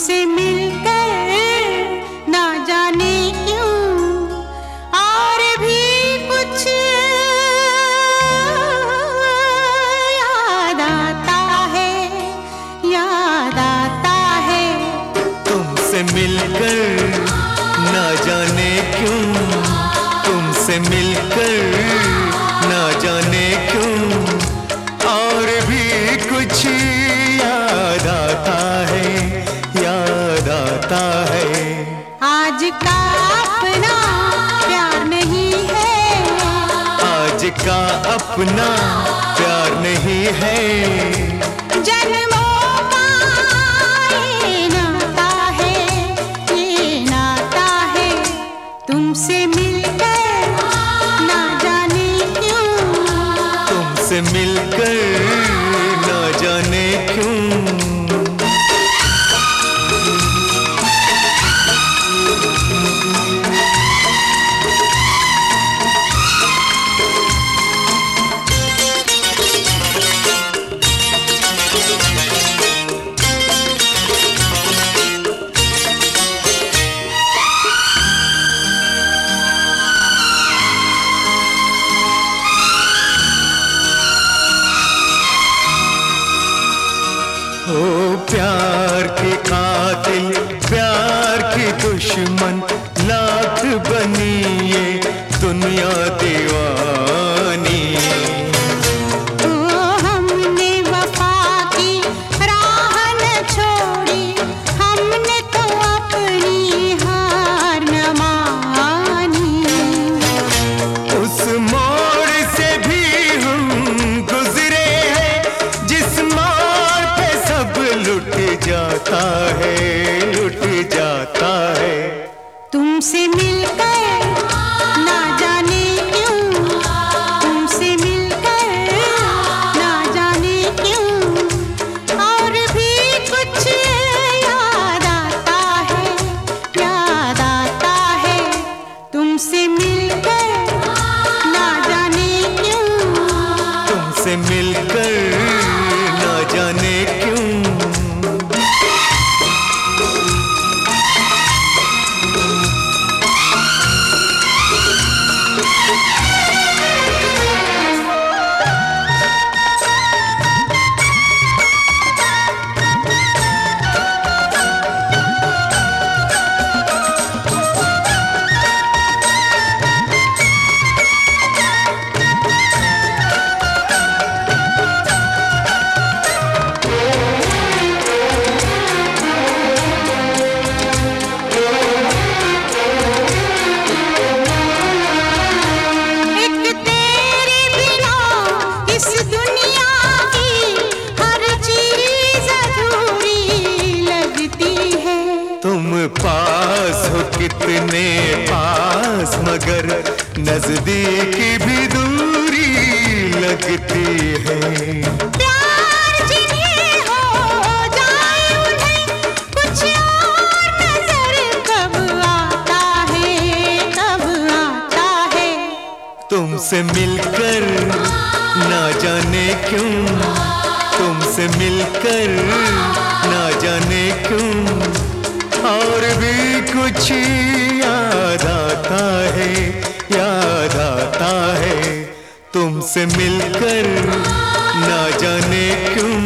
तुमसे मिलकर ना जाने क्यों? और भी कुछ याद आता है, याद आता है। तुमसे मिलकर ना जाने क्यों? तुमसे मिल अपना प्यार नहीं है। जन्मों का ये है ये नाता है। तुमसे मिलकर ना जाने क्यों? तुमसे मिलकर আছে जाता है लुट जाता है। तुमसे मिलकर ना जाने क्यों? तुमसे मिलकर ना जाने क्यों? और भी कुछ याद आता है याद आता है। तुमसे मिलकर ना जाने क्यों? तुमसे मिलकर कितने पास मगर नज़दीक भी दूरी लगती है। प्यार जिन्हें हो जाए उन्हें कुछ और नज़र कब आता है कब है। तुमसे मिलकर ना जाने क्यों तुमसे मिलकर ना जाने क्यों और भी कुछ याद आता है याद आता है। तुमसे मिलकर ना जाने क्यों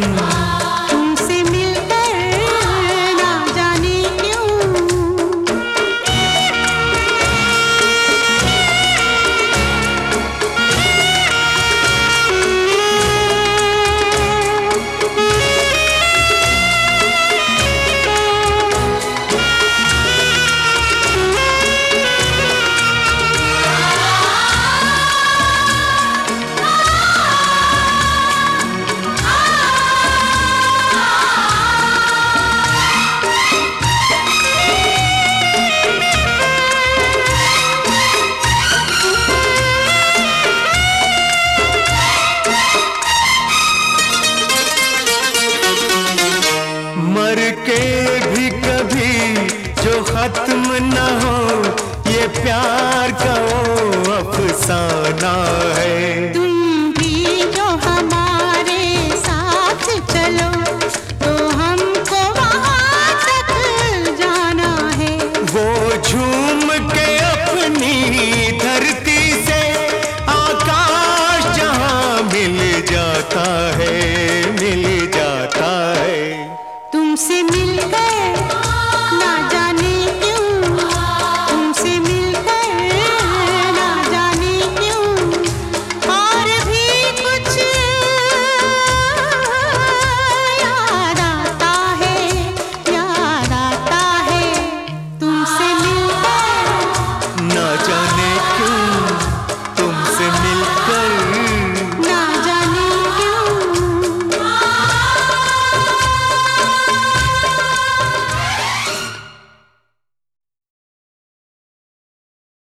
खत्म न हो ये प्यार का अफसाना है। तुम भी जो हमारे साथ चलो तो हमको वहाँ तक जाना है। वो झूम के अपनी धरती से आकाश जहाँ मिल जाता है मिल जाता है। तुमसे मिल गए